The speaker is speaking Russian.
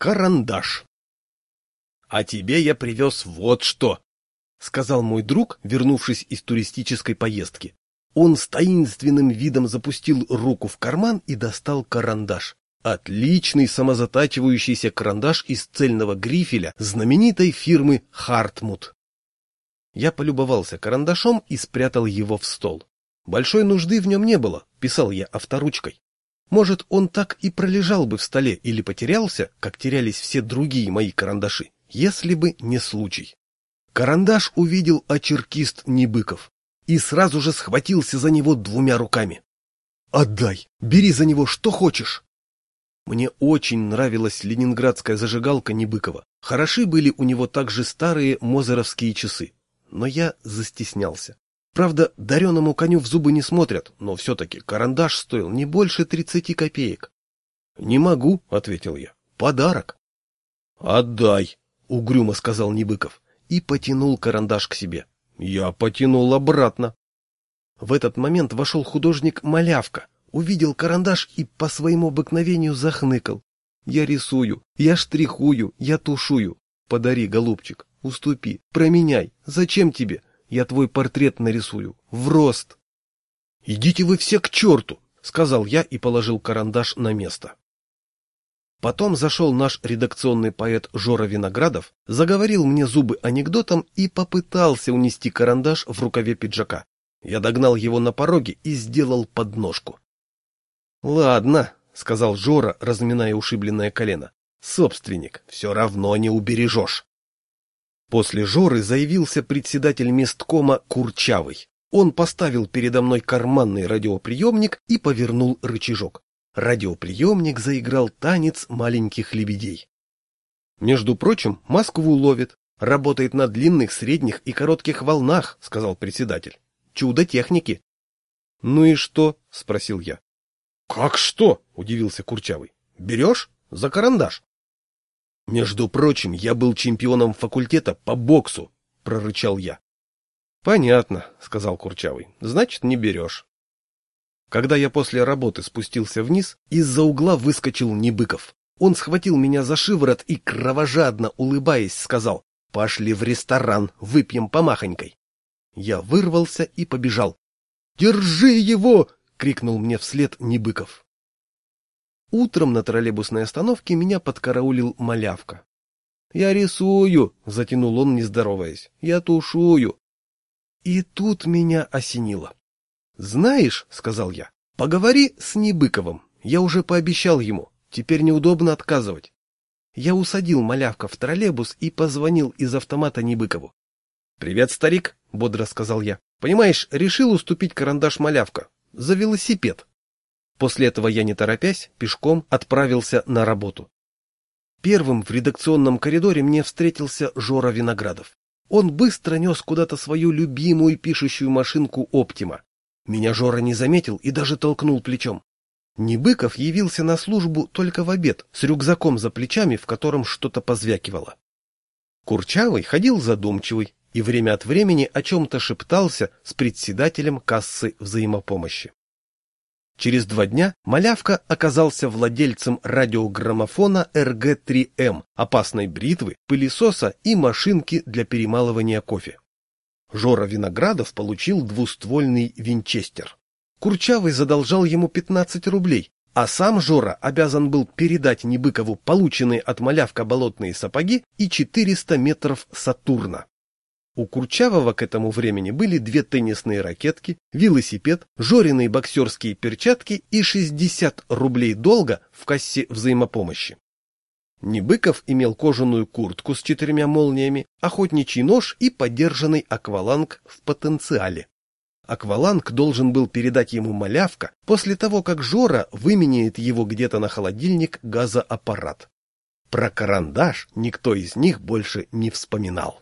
Карандаш. «А тебе я привез вот что», — сказал мой друг, вернувшись из туристической поездки. Он с таинственным видом запустил руку в карман и достал карандаш. Отличный самозатачивающийся карандаш из цельного грифеля знаменитой фирмы «Хартмут». Я полюбовался карандашом и спрятал его в стол. Большой нужды в нем не было, писал я авторучкой. Может, он так и пролежал бы в столе или потерялся, как терялись все другие мои карандаши, если бы не случай. Карандаш увидел очеркист Небыков и сразу же схватился за него двумя руками. «Отдай! Бери за него что хочешь!» Мне очень нравилась ленинградская зажигалка Небыкова. Хороши были у него также старые мозеровские часы. Но я застеснялся. Правда, дареному коню в зубы не смотрят, но все-таки карандаш стоил не больше тридцати копеек. — Не могу, — ответил я. — Подарок. — Отдай, — угрюмо сказал Небыков и потянул карандаш к себе. Я потянул обратно. В этот момент вошел художник Малявка, увидел карандаш и по своему обыкновению захныкал. Я рисую, я штрихую, я тушую. Подари, голубчик, уступи, променяй. Зачем тебе? Я твой портрет нарисую. В рост. — Идите вы все к черту! — сказал я и положил карандаш на место. Потом зашел наш редакционный поэт Жора Виноградов, заговорил мне зубы анекдотом и попытался унести карандаш в рукаве пиджака. Я догнал его на пороге и сделал подножку. — Ладно, — сказал Жора, разминая ушибленное колено. — Собственник, все равно не убережешь. После Жоры заявился председатель месткома Курчавый. Он поставил передо мной карманный радиоприемник и повернул рычажок. Радиоприемник заиграл танец маленьких лебедей. Между прочим, Москву ловит. Работает на длинных, средних и коротких волнах, сказал председатель. Чудо техники. Ну и что? спросил я. Как что? удивился Курчавый. Берешь? За карандаш. Между прочим, я был чемпионом факультета по боксу, прорычал я. Понятно, сказал Курчавый. Значит, не берешь. Когда я после работы спустился вниз, из-за угла выскочил Небыков. Он схватил меня за шиворот и, кровожадно улыбаясь, сказал «Пошли в ресторан, выпьем помахонькой». Я вырвался и побежал. «Держи его!» — крикнул мне вслед Небыков. Утром на троллейбусной остановке меня подкараулил малявка. «Я рисую!» — затянул он, не здороваясь. «Я тушую!» И тут меня осенило. «Знаешь, — сказал я, — поговори с Небыковым. Я уже пообещал ему. Теперь неудобно отказывать». Я усадил малявка в троллейбус и позвонил из автомата Небыкову. «Привет, старик!» — бодро сказал я. «Понимаешь, решил уступить карандаш малявка. За велосипед». После этого я, не торопясь, пешком отправился на работу. Первым в редакционном коридоре мне встретился Жора Виноградов. Он быстро нес куда-то свою любимую пишущую машинку «Оптима». Меня Жора не заметил и даже толкнул плечом. Небыков явился на службу только в обед, с рюкзаком за плечами, в котором что-то позвякивало. Курчавый ходил задумчивый и время от времени о чем-то шептался с председателем кассы взаимопомощи. Через два дня Малявка оказался владельцем радиограммофона РГ-3М, опасной бритвы, пылесоса и машинки для перемалывания кофе. Жора Виноградов получил двуствольный винчестер. Курчавый задолжал ему 15 рублей, а сам Жора обязан был передать Небыкову полученные от Малявка болотные сапоги и 400 метров Сатурна. У Курчавого к этому времени были две теннисные ракетки, велосипед, жоренные боксерские перчатки и 60 рублей долга в кассе взаимопомощи. Небыков имел кожаную куртку с четырьмя молниями, охотничий нож и подержанный акваланг в потенциале. Акваланг должен был передать ему малявка после того, как Жора выменяет его где-то на холодильник газоаппарат. Про карандаш никто из них больше не вспоминал.